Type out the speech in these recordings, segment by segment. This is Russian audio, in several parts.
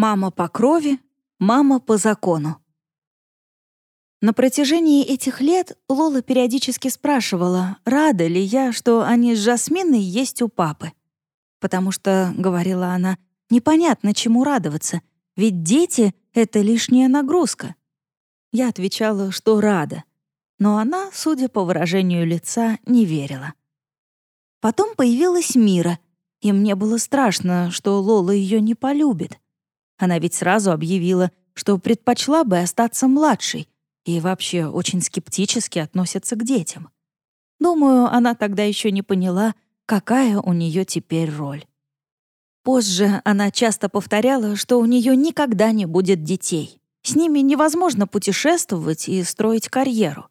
Мама по крови, мама по закону. На протяжении этих лет Лола периодически спрашивала, рада ли я, что они с Жасминой есть у папы. Потому что, говорила она, непонятно, чему радоваться, ведь дети — это лишняя нагрузка. Я отвечала, что рада, но она, судя по выражению лица, не верила. Потом появилась Мира, и мне было страшно, что Лола ее не полюбит. Она ведь сразу объявила, что предпочла бы остаться младшей — и вообще очень скептически относятся к детям. Думаю, она тогда еще не поняла, какая у нее теперь роль. Позже она часто повторяла, что у нее никогда не будет детей. С ними невозможно путешествовать и строить карьеру.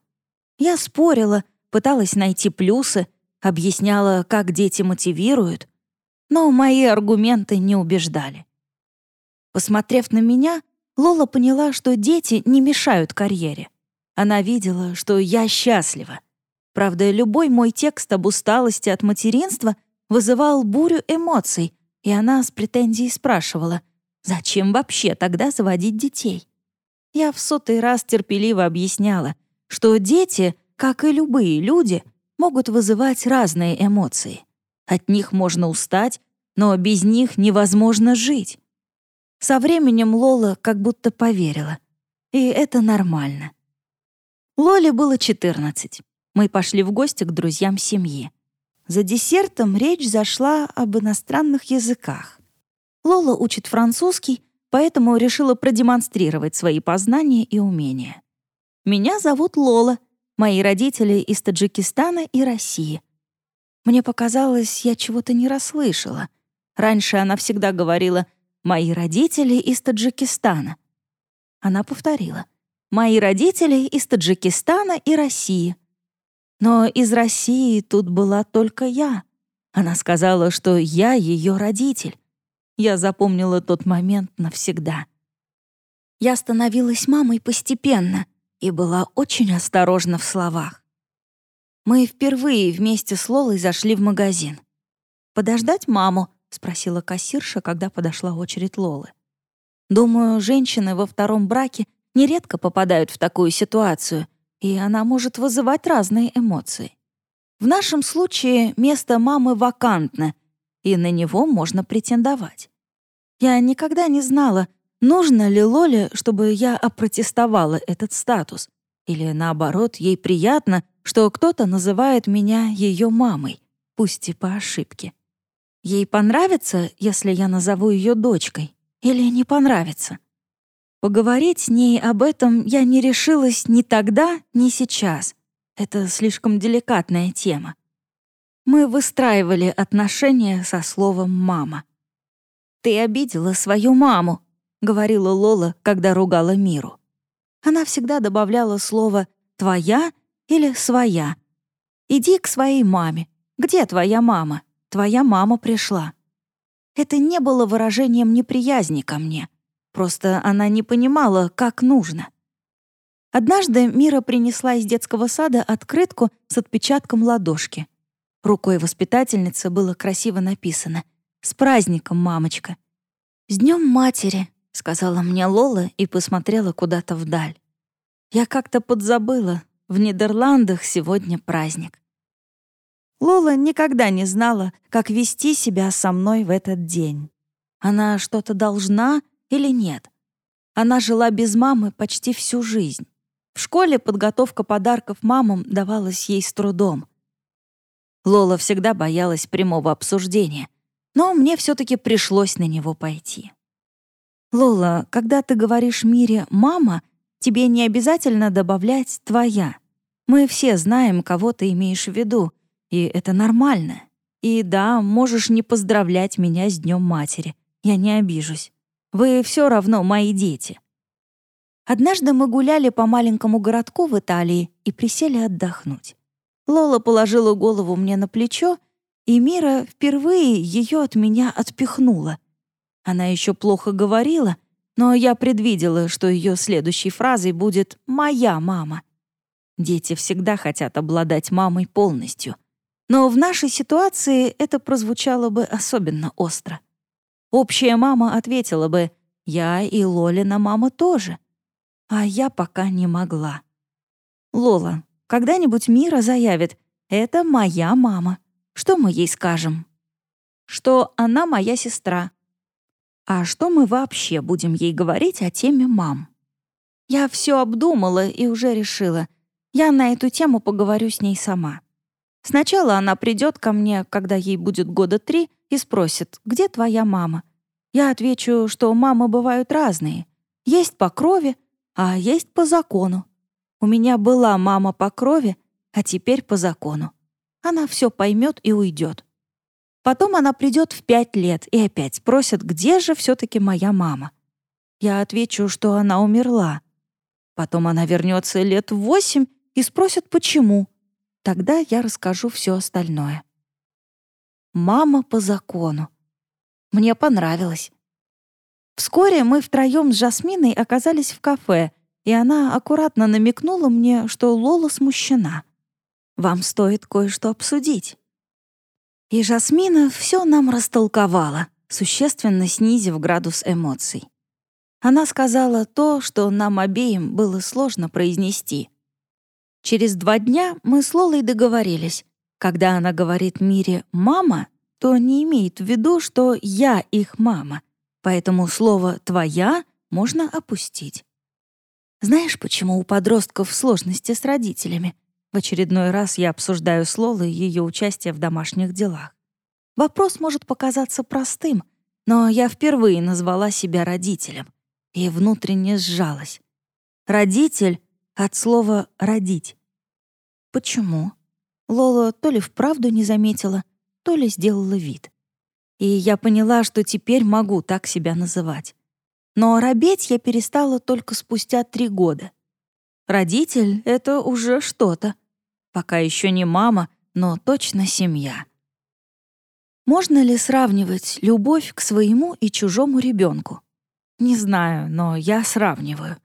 Я спорила, пыталась найти плюсы, объясняла, как дети мотивируют, но мои аргументы не убеждали. Посмотрев на меня, Лола поняла, что дети не мешают карьере. Она видела, что я счастлива. Правда, любой мой текст об усталости от материнства вызывал бурю эмоций, и она с претензией спрашивала, зачем вообще тогда заводить детей? Я в сотый раз терпеливо объясняла, что дети, как и любые люди, могут вызывать разные эмоции. От них можно устать, но без них невозможно жить. Со временем Лола как будто поверила. И это нормально. Лоле было 14. Мы пошли в гости к друзьям семьи. За десертом речь зашла об иностранных языках. Лола учит французский, поэтому решила продемонстрировать свои познания и умения. Меня зовут Лола, мои родители из Таджикистана и России. Мне показалось, я чего-то не расслышала. Раньше она всегда говорила «мои родители из Таджикистана». Она повторила — Мои родители из Таджикистана и России. Но из России тут была только я. Она сказала, что я ее родитель. Я запомнила тот момент навсегда. Я становилась мамой постепенно и была очень осторожна в словах. Мы впервые вместе с Лолой зашли в магазин. «Подождать маму?» — спросила кассирша, когда подошла очередь Лолы. Думаю, женщины во втором браке нередко попадают в такую ситуацию, и она может вызывать разные эмоции. В нашем случае место мамы вакантно, и на него можно претендовать. Я никогда не знала, нужно ли Лоле, чтобы я опротестовала этот статус, или наоборот, ей приятно, что кто-то называет меня ее мамой, пусть и по ошибке. Ей понравится, если я назову ее дочкой, или не понравится? Поговорить с ней об этом я не решилась ни тогда, ни сейчас. Это слишком деликатная тема. Мы выстраивали отношения со словом «мама». «Ты обидела свою маму», — говорила Лола, когда ругала Миру. Она всегда добавляла слово «твоя» или «своя». «Иди к своей маме. Где твоя мама? Твоя мама пришла». Это не было выражением неприязни ко мне — Просто она не понимала, как нужно. Однажды Мира принесла из детского сада открытку с отпечатком ладошки. Рукой воспитательницы было красиво написано «С праздником, мамочка!» «С днем матери!» — сказала мне Лола и посмотрела куда-то вдаль. Я как-то подзабыла, в Нидерландах сегодня праздник. Лола никогда не знала, как вести себя со мной в этот день. Она что-то должна или нет. Она жила без мамы почти всю жизнь. В школе подготовка подарков мамам давалась ей с трудом. Лола всегда боялась прямого обсуждения, но мне все таки пришлось на него пойти. «Лола, когда ты говоришь Мире «мама», тебе не обязательно добавлять «твоя». Мы все знаем, кого ты имеешь в виду, и это нормально. И да, можешь не поздравлять меня с Днем матери. Я не обижусь. Вы все равно мои дети». Однажды мы гуляли по маленькому городку в Италии и присели отдохнуть. Лола положила голову мне на плечо, и Мира впервые ее от меня отпихнула. Она еще плохо говорила, но я предвидела, что ее следующей фразой будет «моя мама». Дети всегда хотят обладать мамой полностью. Но в нашей ситуации это прозвучало бы особенно остро. Общая мама ответила бы Я и Лолина мама тоже. А я пока не могла. Лола, когда-нибудь Мира заявит, это моя мама. Что мы ей скажем? Что она моя сестра. А что мы вообще будем ей говорить о теме мам? Я все обдумала и уже решила. Я на эту тему поговорю с ней сама. Сначала она придет ко мне, когда ей будет года три, и спросит, где твоя мама? Я отвечу, что мамы бывают разные. Есть по крови, а есть по закону. У меня была мама по крови, а теперь по закону. Она все поймет и уйдет. Потом она придет в пять лет и опять спросит, где же все-таки моя мама. Я отвечу, что она умерла. Потом она вернется лет в восемь и спросит, почему. Тогда я расскажу все остальное. Мама по закону. Мне понравилось. Вскоре мы втроем с Жасминой оказались в кафе, и она аккуратно намекнула мне, что Лола смущена. «Вам стоит кое-что обсудить». И Жасмина все нам растолковала, существенно снизив градус эмоций. Она сказала то, что нам обеим было сложно произнести. Через два дня мы с Лолой договорились. Когда она говорит Мире «мама», то не имеет в виду, что я их мама, поэтому слово «твоя» можно опустить. Знаешь, почему у подростков сложности с родителями? В очередной раз я обсуждаю с Лолой ее участие в домашних делах. Вопрос может показаться простым, но я впервые назвала себя родителем и внутренне сжалась. Родитель от слова «родить». Почему? Лола то ли вправду не заметила, то ли сделала вид. И я поняла, что теперь могу так себя называть. Но робеть я перестала только спустя три года. Родитель — это уже что-то. Пока еще не мама, но точно семья. Можно ли сравнивать любовь к своему и чужому ребенку? Не знаю, но я сравниваю.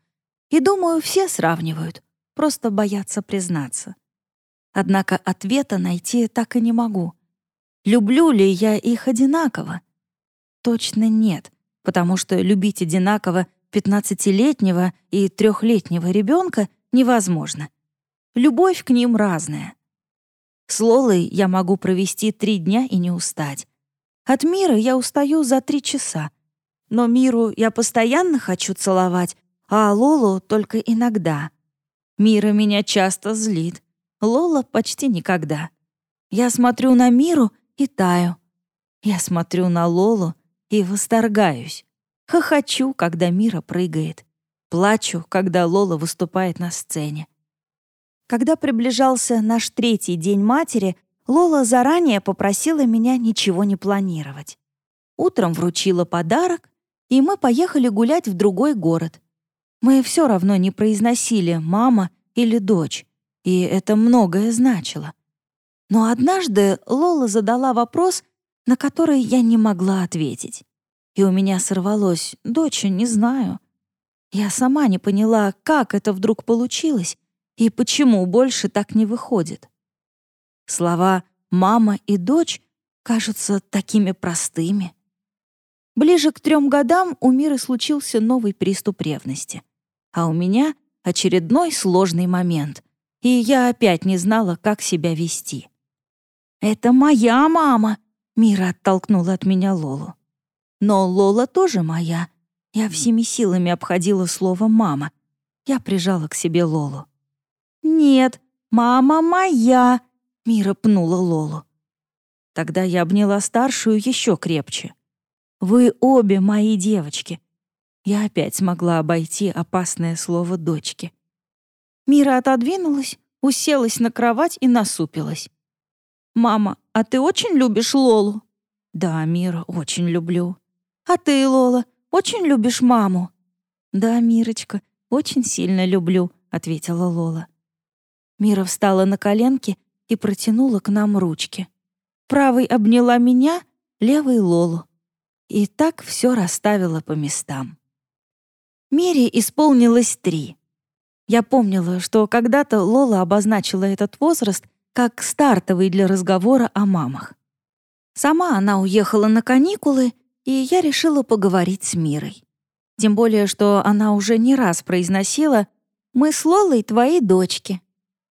И думаю, все сравнивают, просто боятся признаться. Однако ответа найти так и не могу. Люблю ли я их одинаково? Точно нет потому что любить одинаково 15-летнего и трехлетнего ребенка невозможно. Любовь к ним разная. С Лолой я могу провести три дня и не устать. От мира я устаю за три часа. Но миру я постоянно хочу целовать, а Лолу только иногда. Мира меня часто злит. Лола почти никогда. Я смотрю на миру и таю. Я смотрю на Лолу и восторгаюсь. Хохочу, когда Мира прыгает. Плачу, когда Лола выступает на сцене. Когда приближался наш третий день матери, Лола заранее попросила меня ничего не планировать. Утром вручила подарок, и мы поехали гулять в другой город. Мы все равно не произносили «мама» или «дочь», и это многое значило. Но однажды Лола задала вопрос, на который я не могла ответить. И у меня сорвалось «Доча, не знаю». Я сама не поняла, как это вдруг получилось и почему больше так не выходит. Слова «мама» и «дочь» кажутся такими простыми. Ближе к трем годам у Миры случился новый приступ ревности. А у меня очередной сложный момент, и я опять не знала, как себя вести. «Это моя мама!» Мира оттолкнула от меня Лолу. Но Лола тоже моя. Я всеми силами обходила слово «мама». Я прижала к себе Лолу. «Нет, мама моя!» Мира пнула Лолу. Тогда я обняла старшую еще крепче. «Вы обе мои девочки!» Я опять смогла обойти опасное слово «дочки». Мира отодвинулась, уселась на кровать и насупилась. «Мама, а ты очень любишь Лолу?» «Да, Мира, очень люблю». «А ты, Лола, очень любишь маму?» «Да, Мирочка, очень сильно люблю», — ответила Лола. Мира встала на коленки и протянула к нам ручки. Правой обняла меня, левой — Лолу. И так все расставила по местам. Мире исполнилось три. Я помнила, что когда-то Лола обозначила этот возраст как стартовый для разговора о мамах. Сама она уехала на каникулы, и я решила поговорить с Мирой. Тем более, что она уже не раз произносила «Мы с Лолой твои дочки».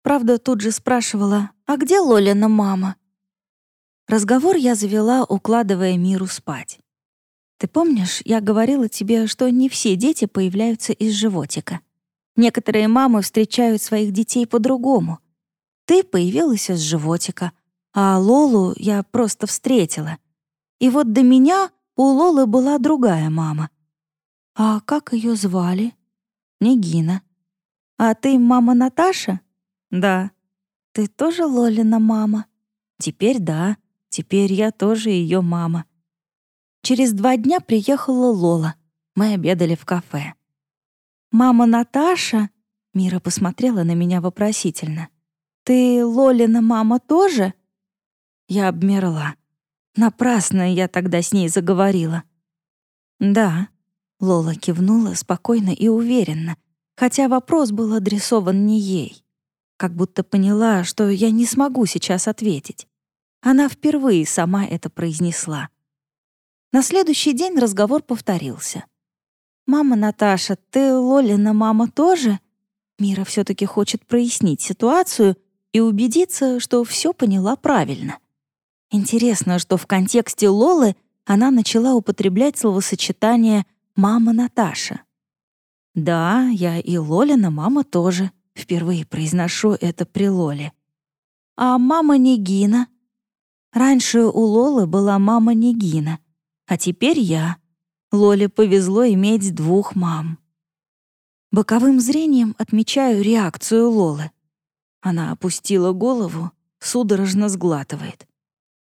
Правда, тут же спрашивала «А где Лолина мама?» Разговор я завела, укладывая Миру спать. «Ты помнишь, я говорила тебе, что не все дети появляются из животика? Некоторые мамы встречают своих детей по-другому. Ты появилась из животика, а Лолу я просто встретила. И вот до меня у Лолы была другая мама. А как ее звали? Нигина. А ты мама Наташа? Да. Ты тоже Лолина мама? Теперь да. Теперь я тоже ее мама. Через два дня приехала Лола. Мы обедали в кафе. «Мама Наташа?» Мира посмотрела на меня вопросительно. «Ты Лолина мама тоже?» Я обмерла. Напрасно я тогда с ней заговорила. «Да», — Лола кивнула спокойно и уверенно, хотя вопрос был адресован не ей. Как будто поняла, что я не смогу сейчас ответить. Она впервые сама это произнесла. На следующий день разговор повторился. «Мама Наташа, ты Лолина мама тоже?» Мира все таки хочет прояснить ситуацию и убедиться, что все поняла правильно. Интересно, что в контексте Лолы она начала употреблять словосочетание «мама Наташа». «Да, я и Лолина мама тоже», впервые произношу это при Лоле. «А мама Нигина?» Раньше у Лолы была мама Нигина, а теперь я. Лоле повезло иметь двух мам. Боковым зрением отмечаю реакцию Лолы. Она опустила голову, судорожно сглатывает.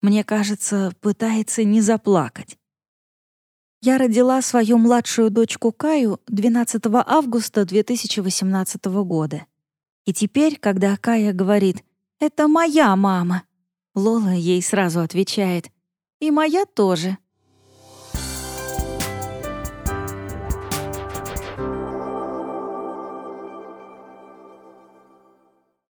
Мне кажется, пытается не заплакать. Я родила свою младшую дочку Каю 12 августа 2018 года. И теперь, когда Кая говорит «Это моя мама», Лола ей сразу отвечает «И моя тоже».